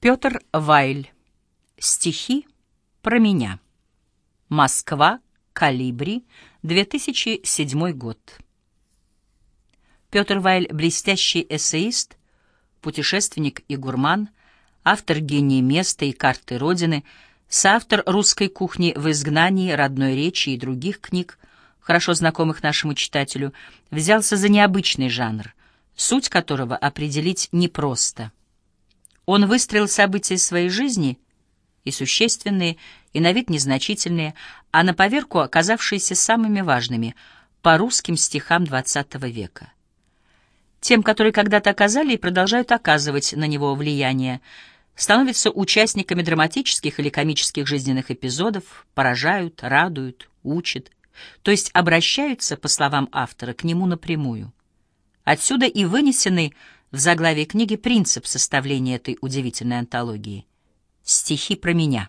Петр Вайль. Стихи про меня. Москва. Калибри. 2007 год. Петр Вайль — блестящий эссеист, путешественник и гурман, автор «Гений места» и «Карты Родины», соавтор «Русской кухни в изгнании», «Родной речи» и других книг, хорошо знакомых нашему читателю, взялся за необычный жанр, суть которого определить непросто — он выстроил события своей жизни, и существенные, и на вид незначительные, а на поверку оказавшиеся самыми важными, по русским стихам XX века. Тем, которые когда-то оказали и продолжают оказывать на него влияние, становятся участниками драматических или комических жизненных эпизодов, поражают, радуют, учат, то есть обращаются, по словам автора, к нему напрямую. Отсюда и вынесенный в заглавии книги принцип составления этой удивительной антологии. Стихи про меня.